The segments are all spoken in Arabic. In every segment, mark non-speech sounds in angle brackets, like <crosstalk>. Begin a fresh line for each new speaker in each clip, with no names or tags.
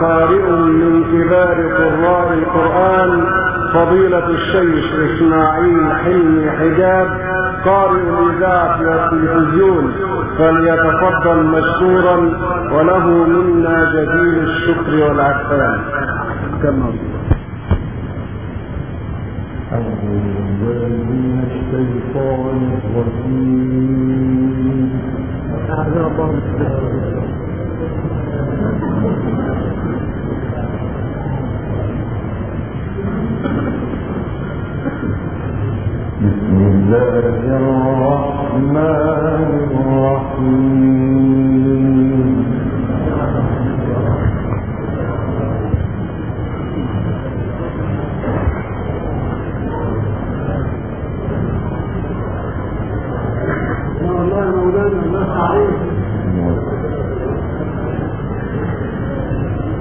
قارئ من كبار قراء القرآن فضيلة الشيخ إسماعيل حلمي حجاب قارئ الإذاعة والتلفزيون فليتفضل مشكورا وله منا جزيل الشكر والعفان. كما
من الشيطان الرجيم. الله
مولانا الله عليك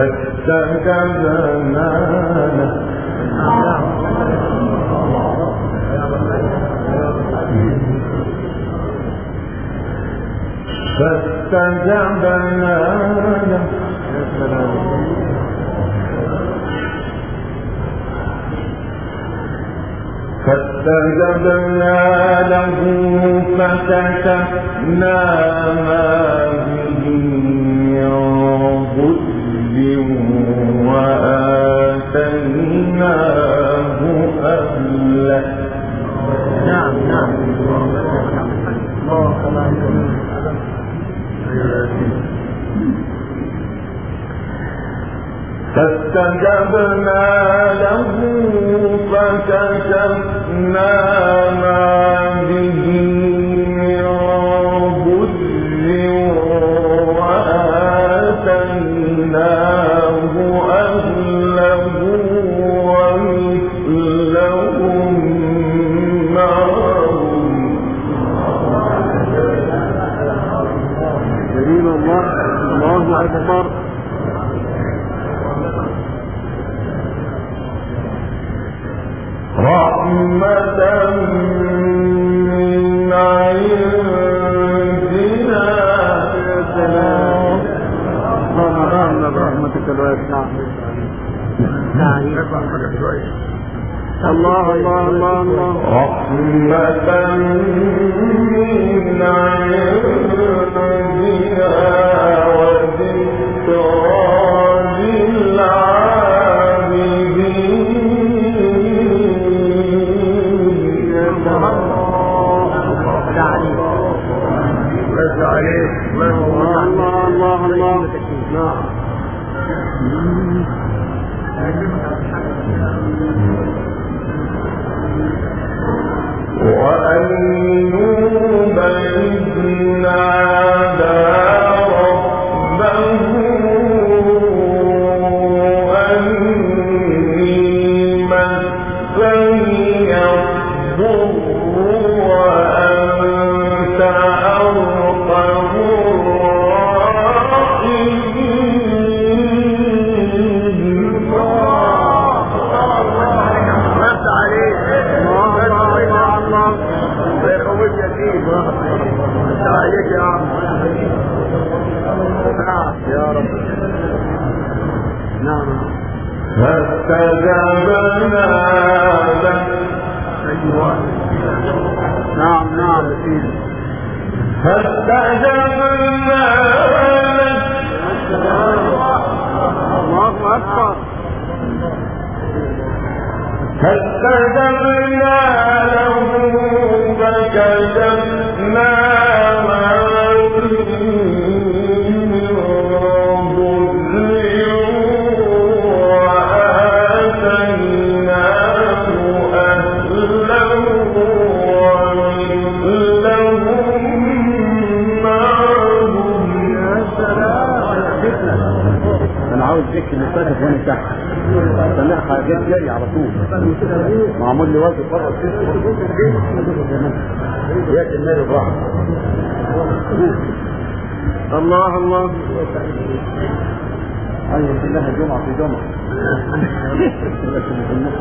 فاستجبنا له فاستجبنا له فاستجبنا له فكشفنا ما به من ضر.
نعم نعم.
فاستجبنا له فكشفنا ما
الله الله الله الله.
رحمة من عندنا وذكرى للعابدين
الله الله الله. نعم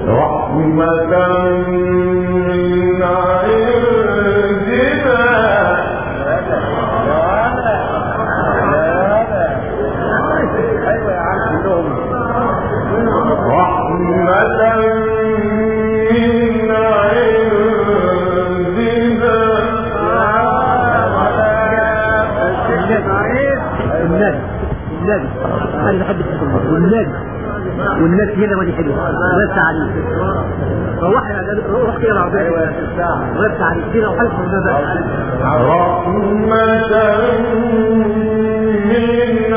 رحمة
هنا ما نحبه غير تعريف روحي روح كده
العربية
غير تعريف دي لو حلف
رحمة من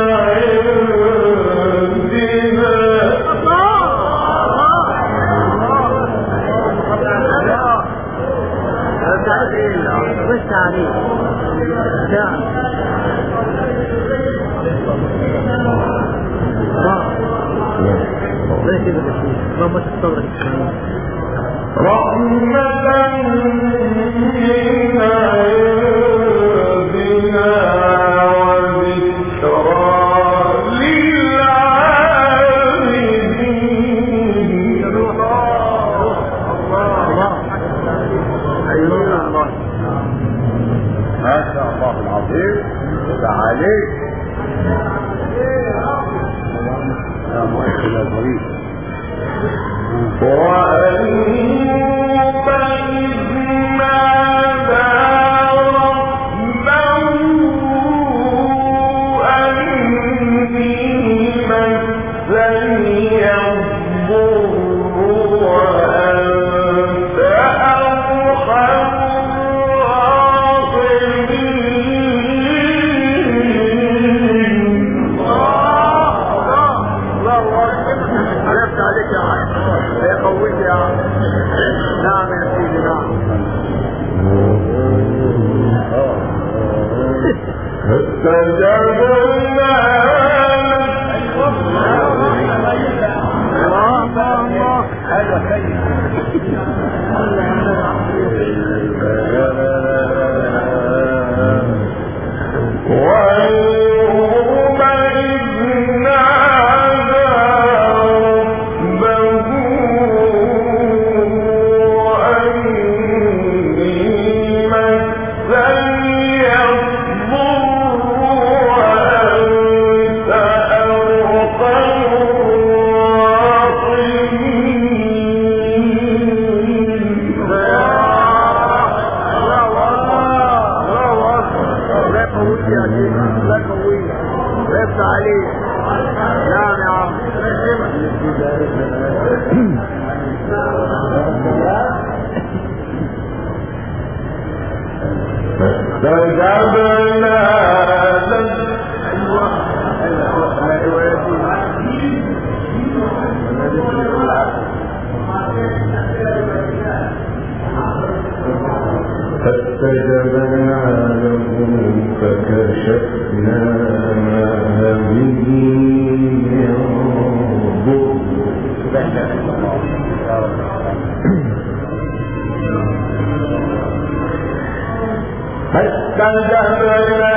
فاستجبنا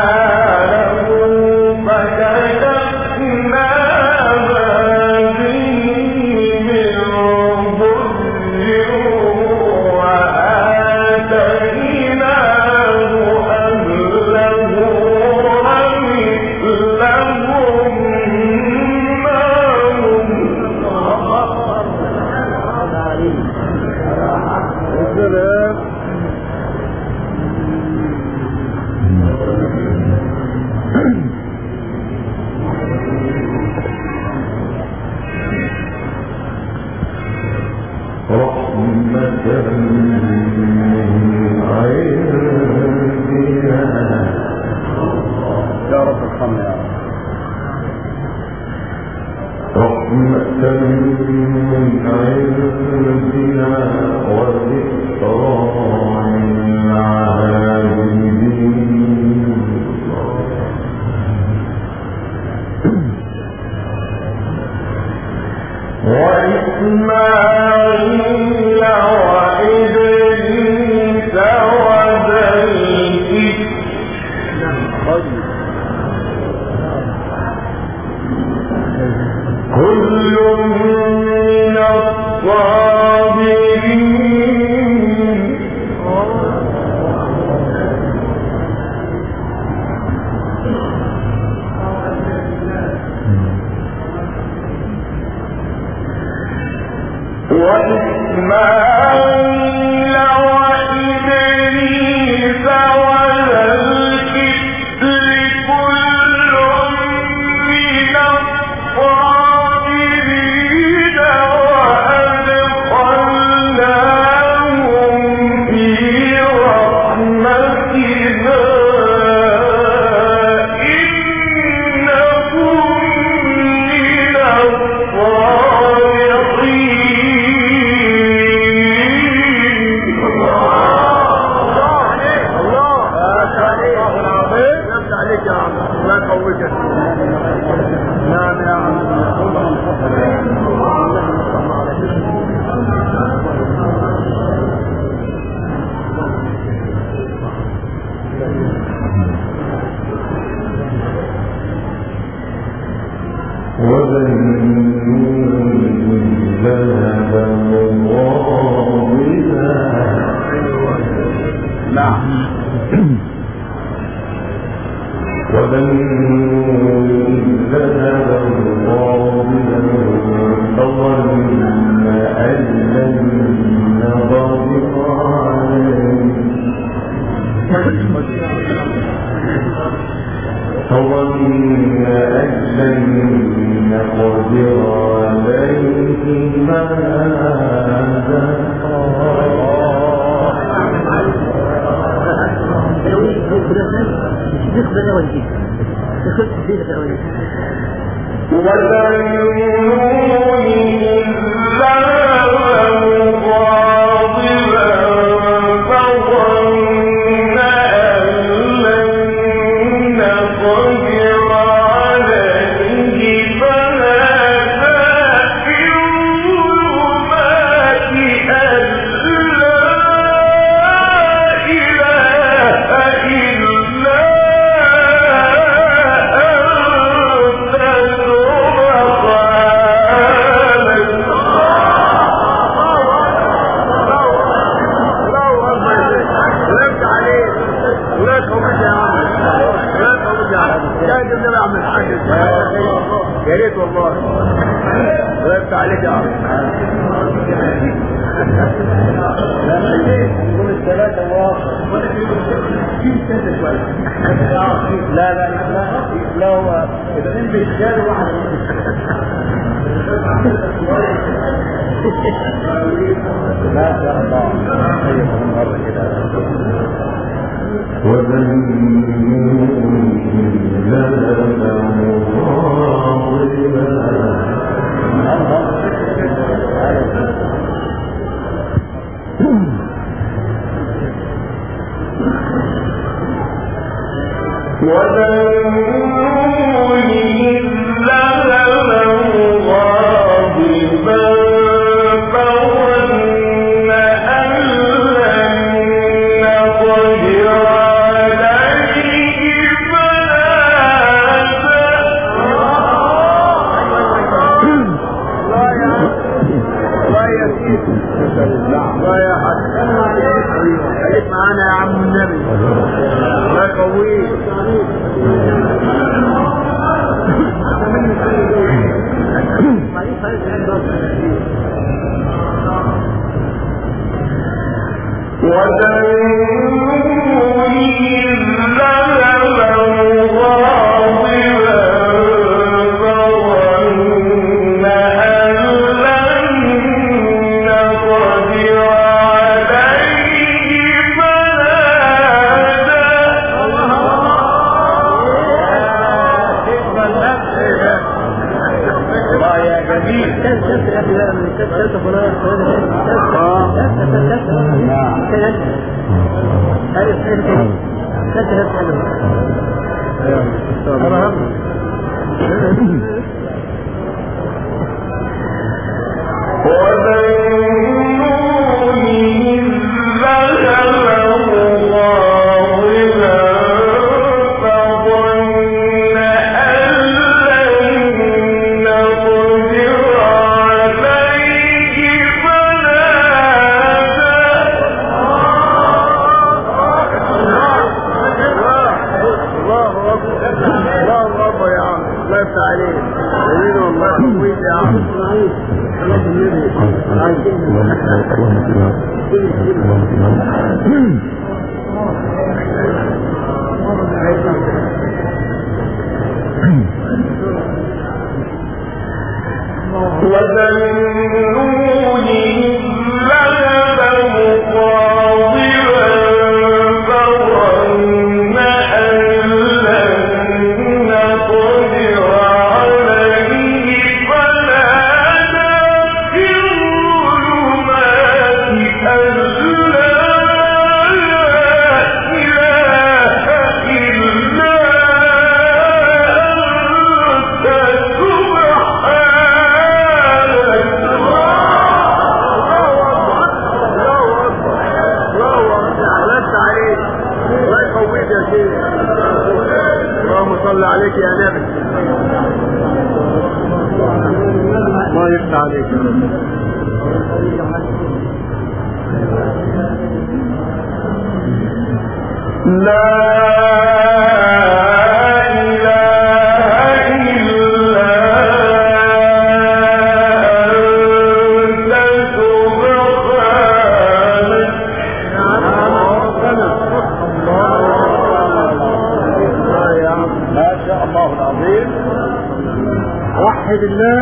بالله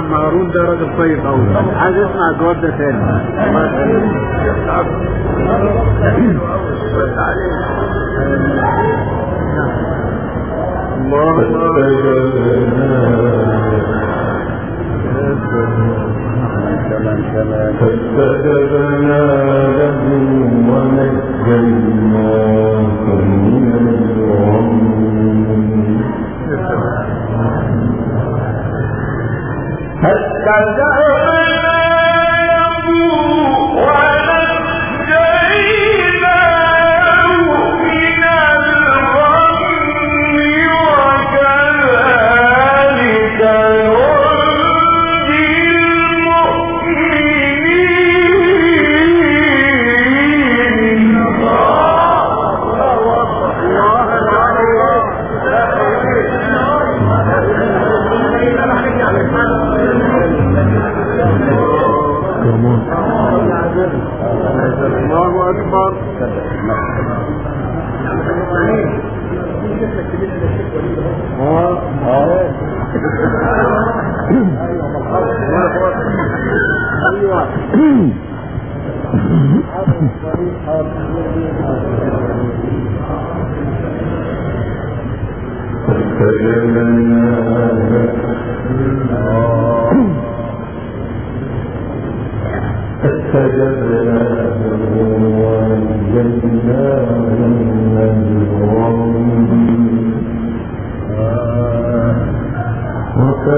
نعم، طبعا هارون ده راجل طيب قوي عايز اسمع الجواب ده تاني. الله
فاستجبنا له ونجيناه من الغم
فاسترجعوا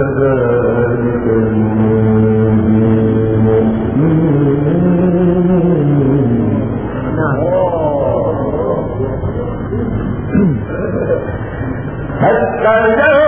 Hello. <clears throat>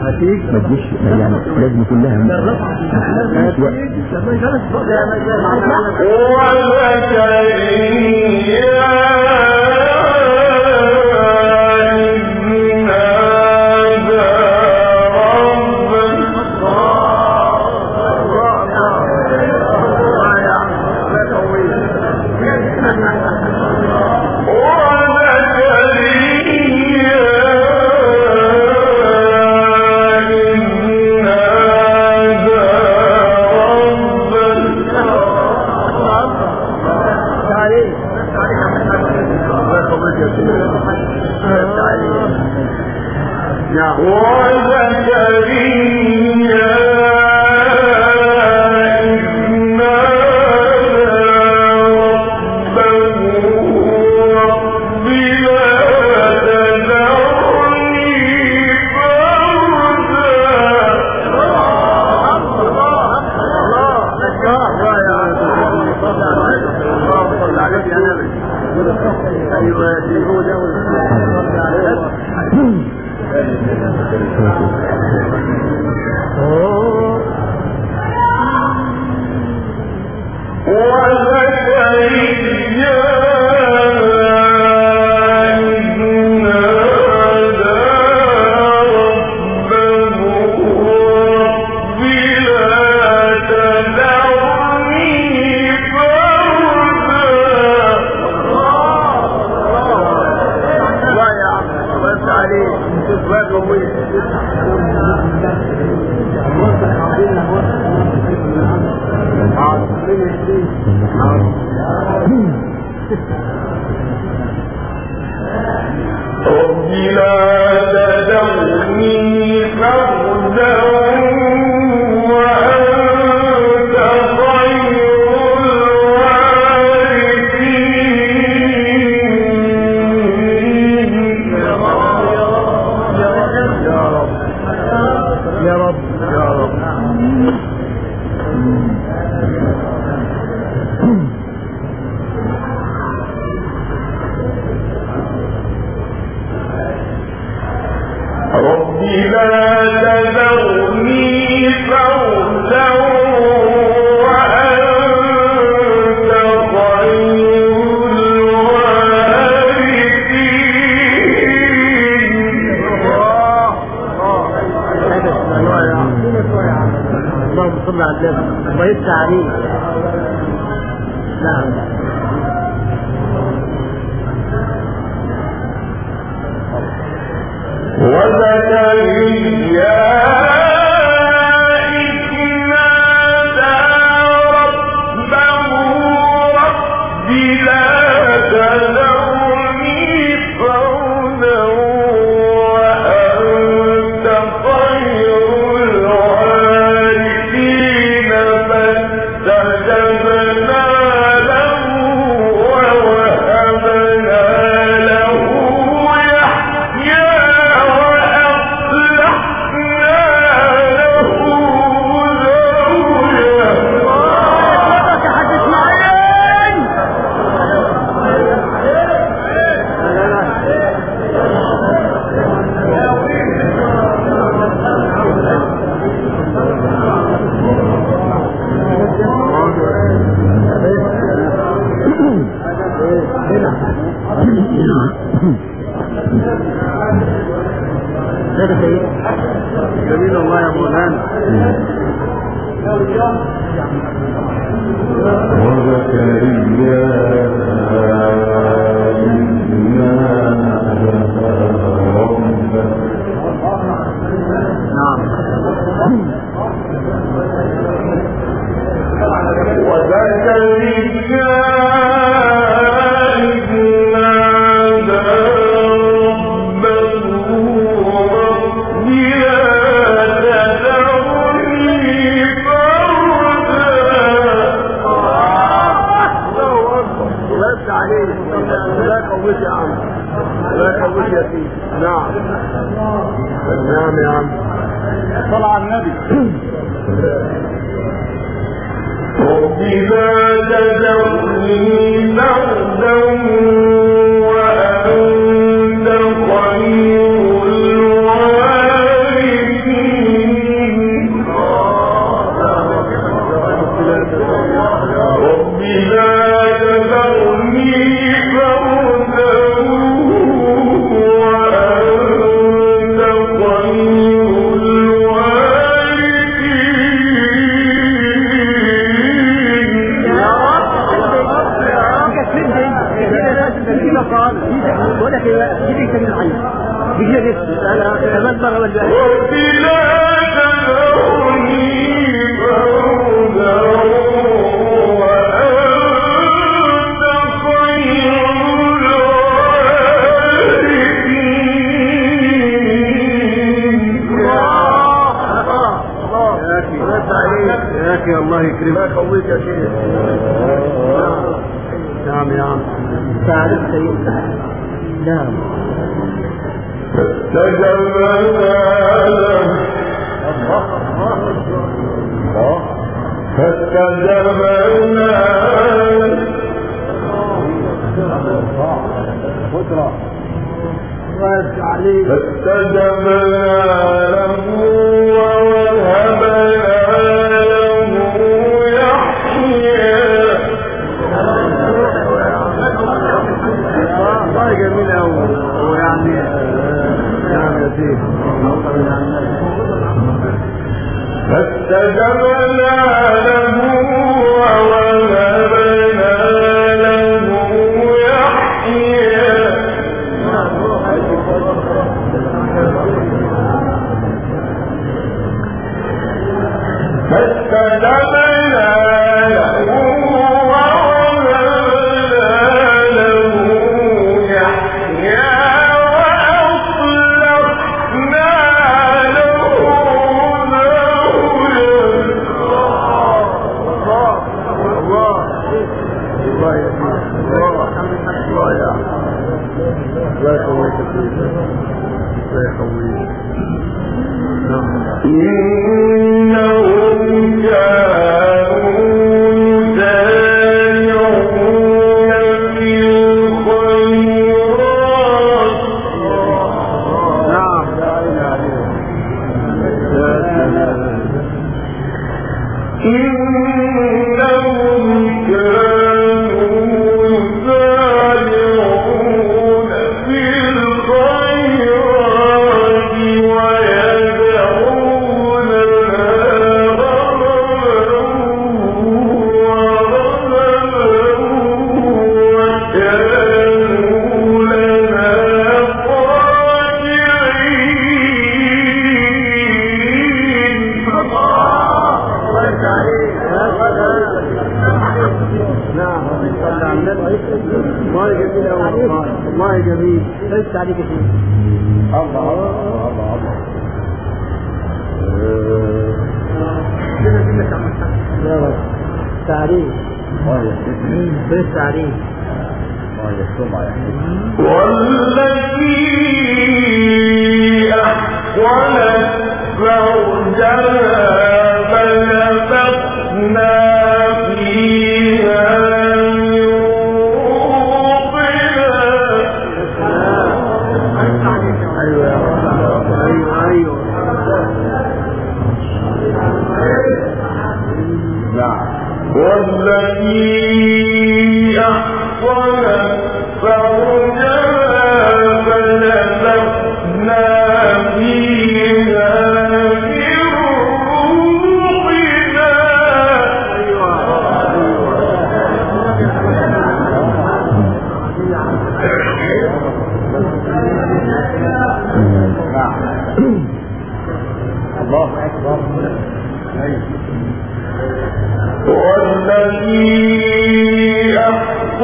ما تجيش يعني لازم كلها
هو الذي very sorry. kia الله يقويك يا
شيخ نعم يا عم.
تعرف سيد نعم.
تجمل الله. فاستجبنا
قدرة
فاستجبنا له فاستجبنا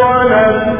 أحصنت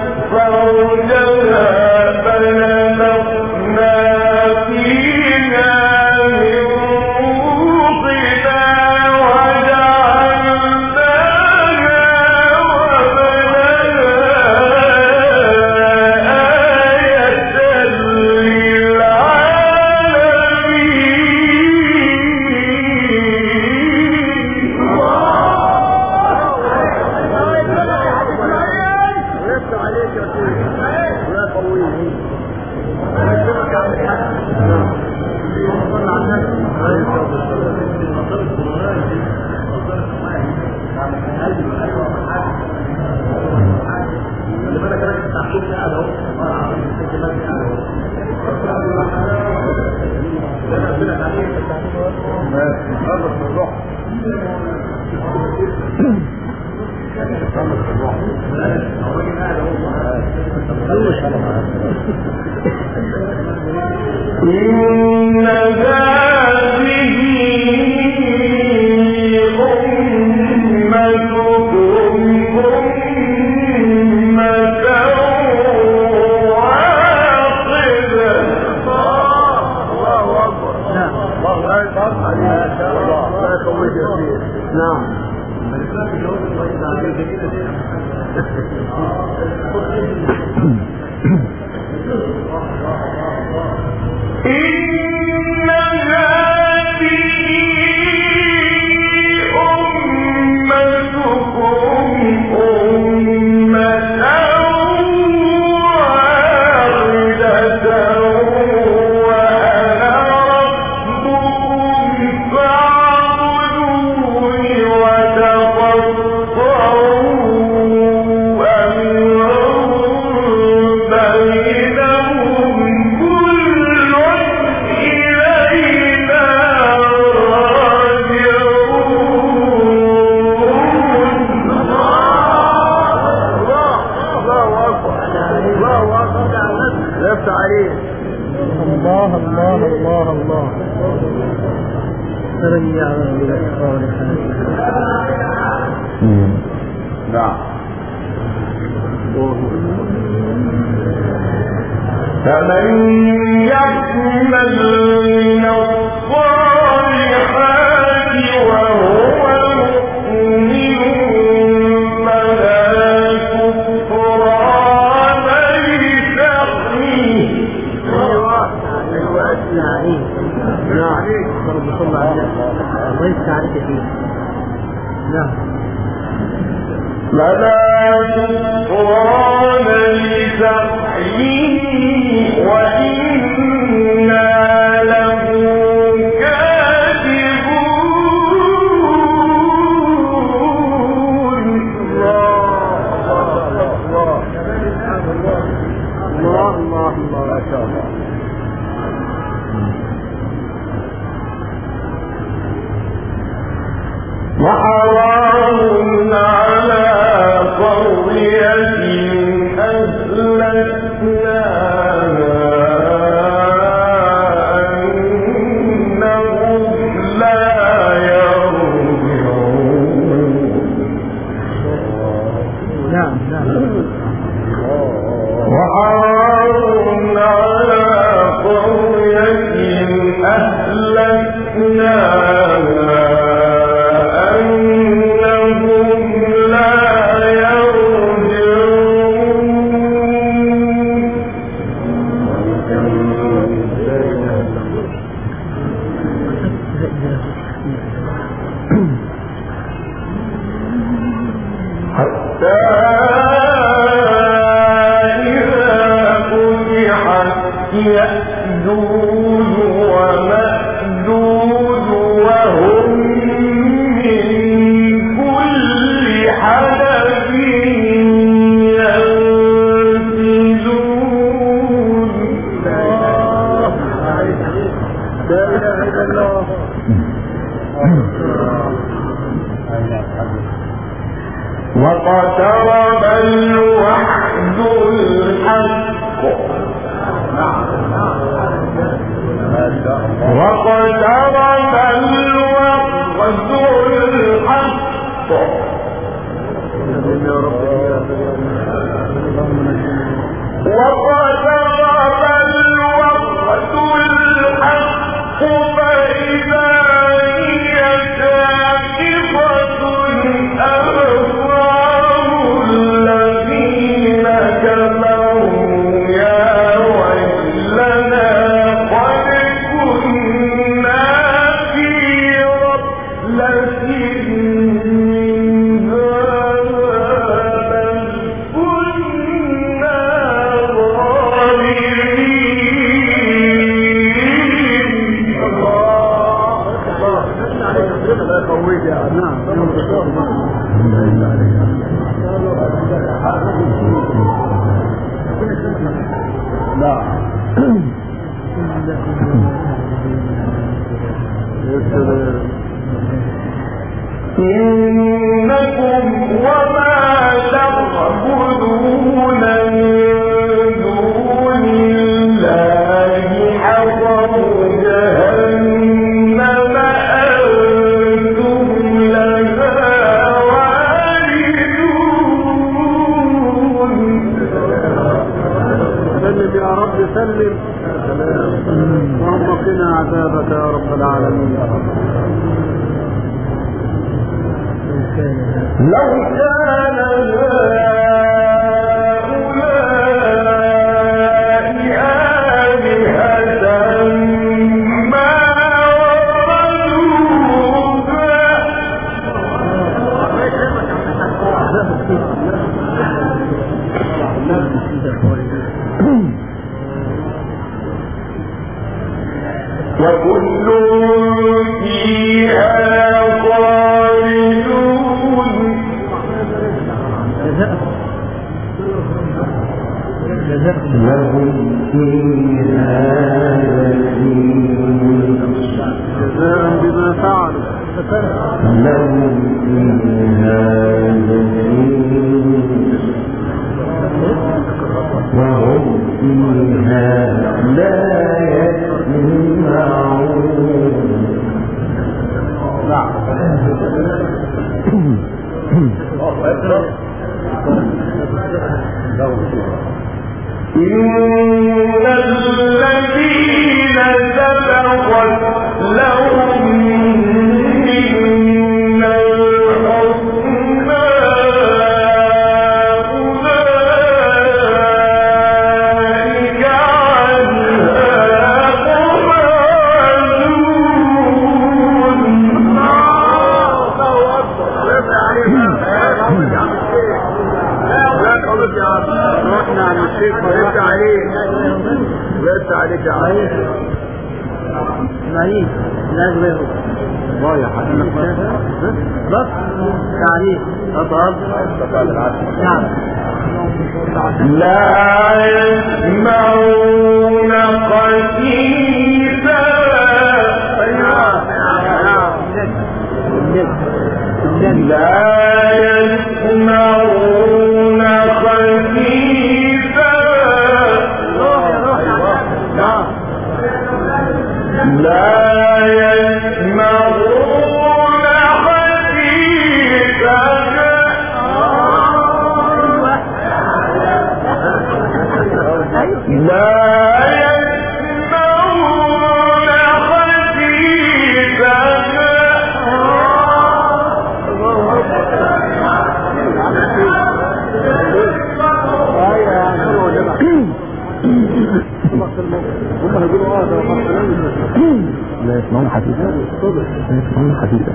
لا
كمان حبيبة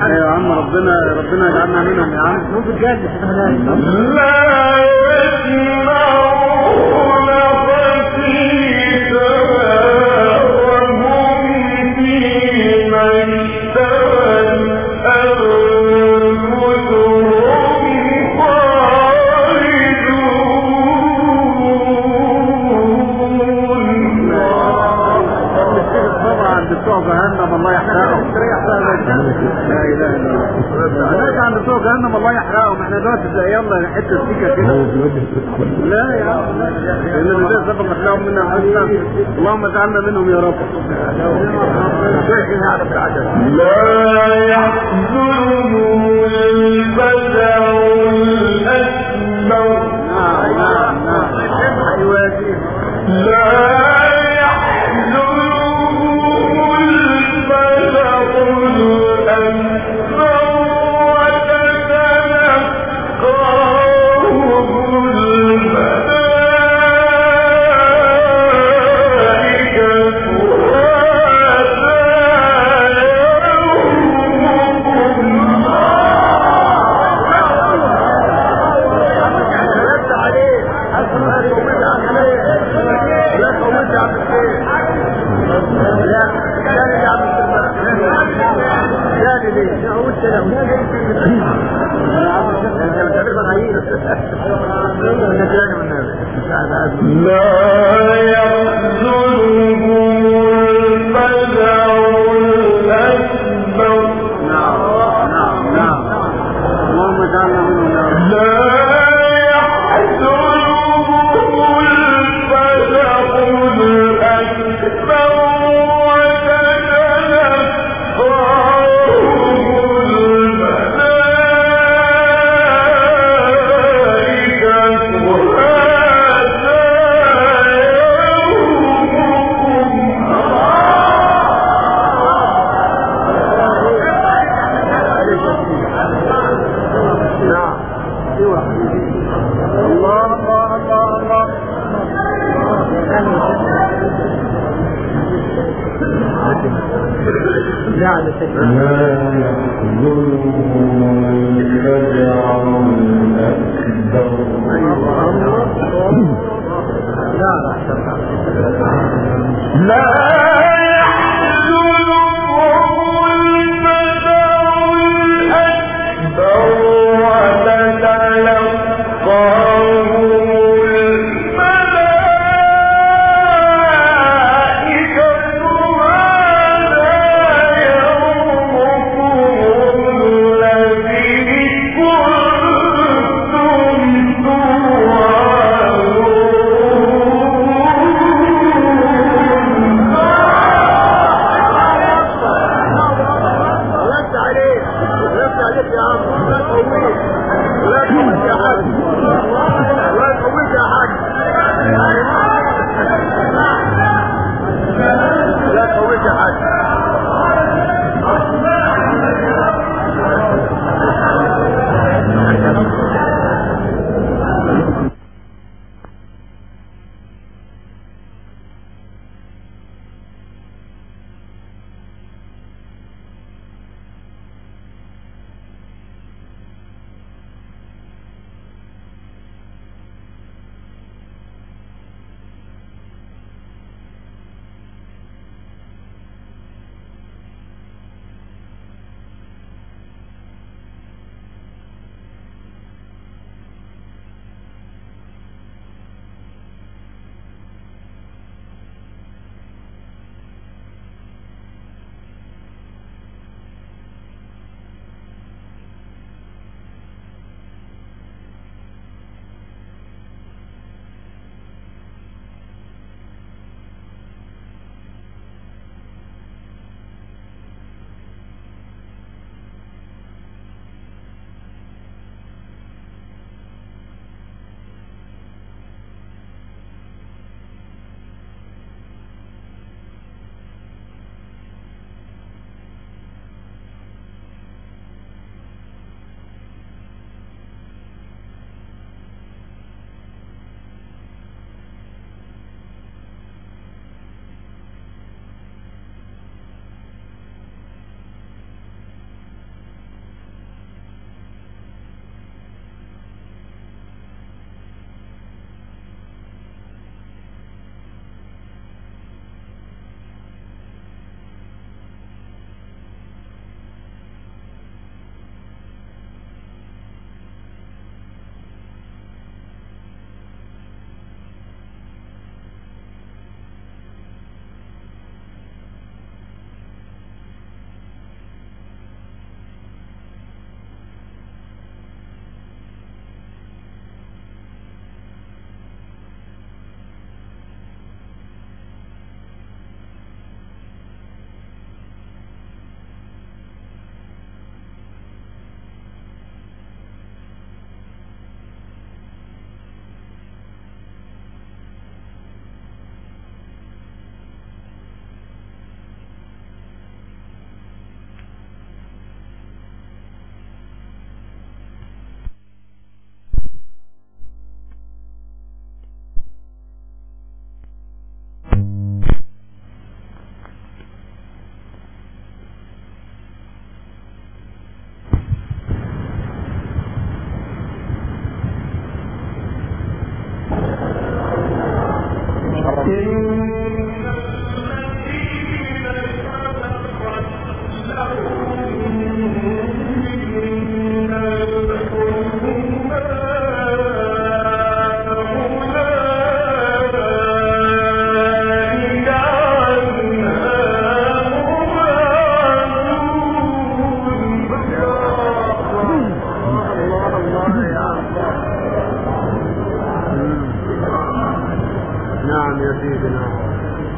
حلو
يا عم ربنا ربنا يجعلنا منهم يا عم
لا
يسمع لا إله إلا الله. الناس عند بتوع جهنم الله يحرقهم. إحنا دلوقتي يلا حتة سيكه كده. لا يا عم ان النبي صلى الله عليه وسلم اللهم اجعلنا منهم يا رب.
لا يحزنهم البشر الأكبر.
نعم، نعم، نعم.
لا لا
عليك يا عم الله يقويك يا حاج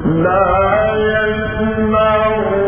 لا يسمعون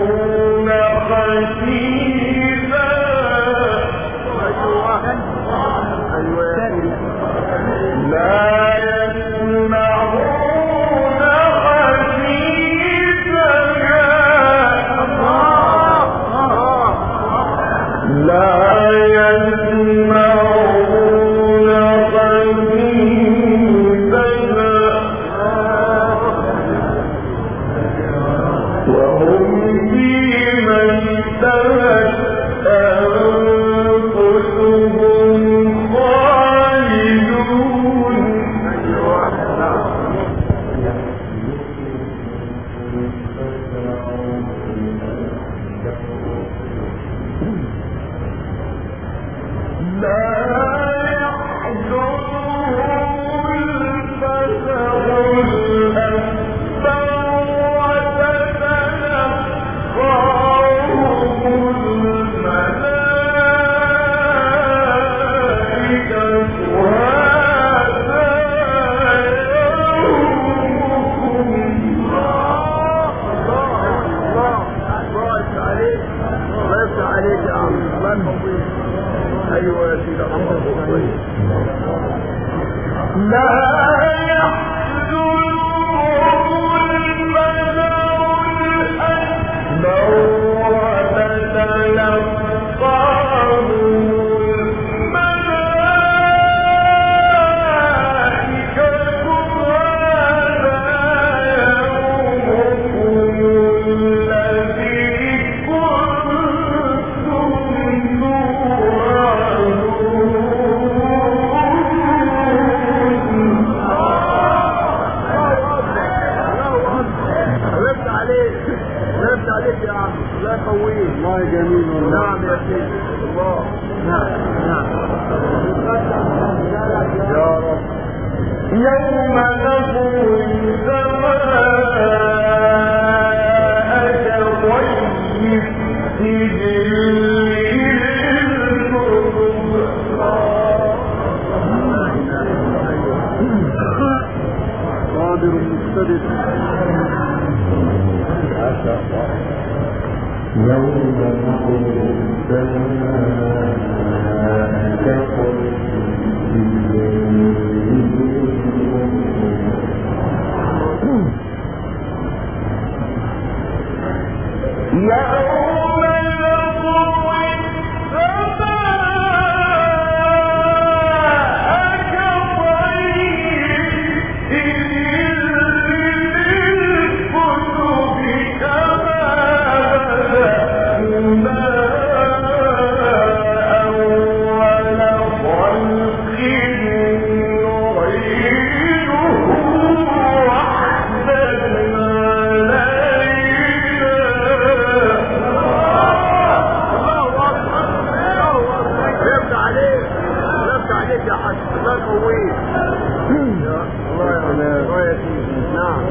الله يا الله يا سيدي نعم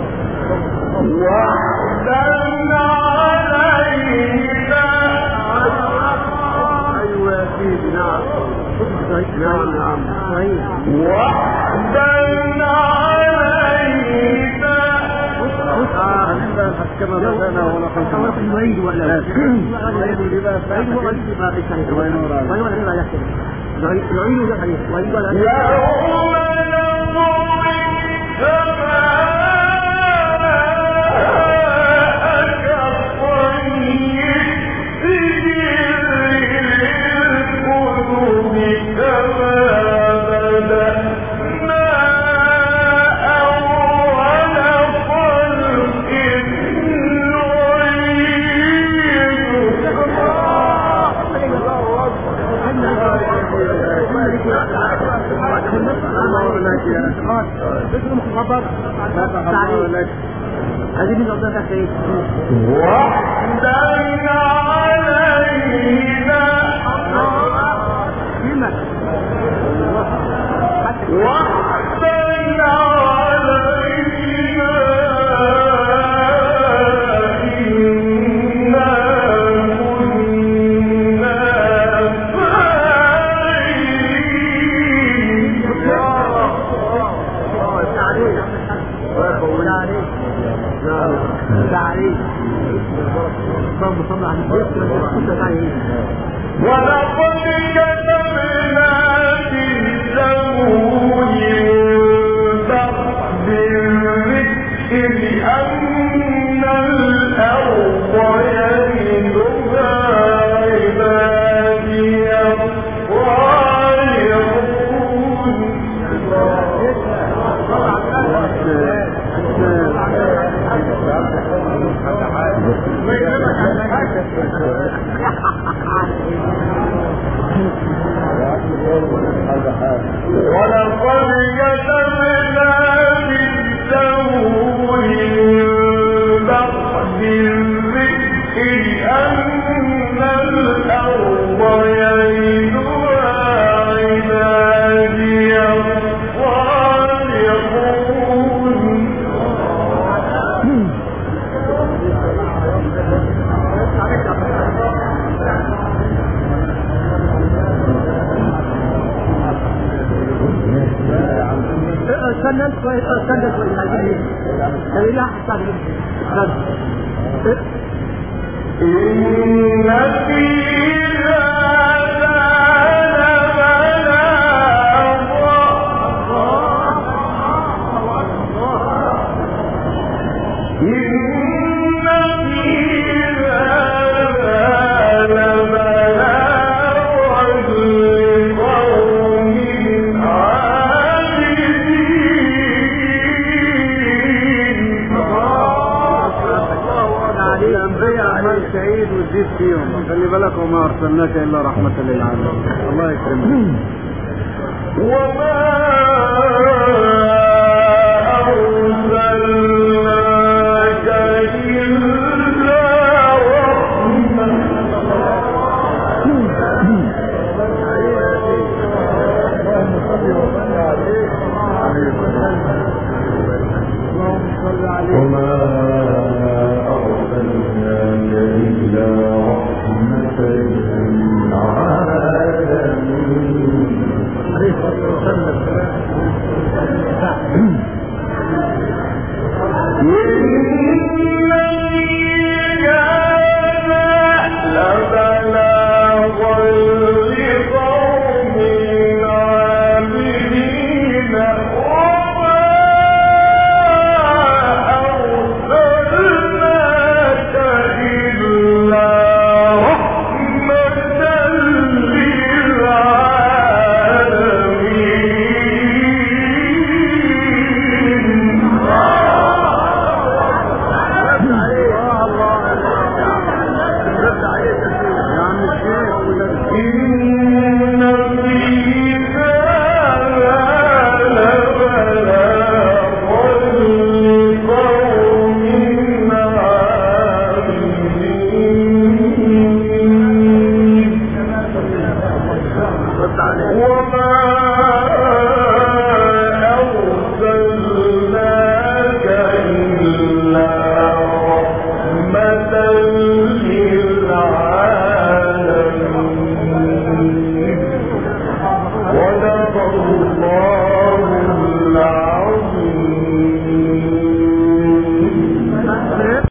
وحدا علينا
أيوه يا سيدي نعم نعم نعم
وحدا علينا
كما بدانا ولا خلقنا
يعيد ولا
يعيد لما
يعيد ولا
الله ينور عليك.
يعيد ولا حديث ويعيد ولا
يوم نطوي
هذه من أوضاع تحت
وحدا علينا وحدا ولقد كتبنا في الزبور بعد الذكر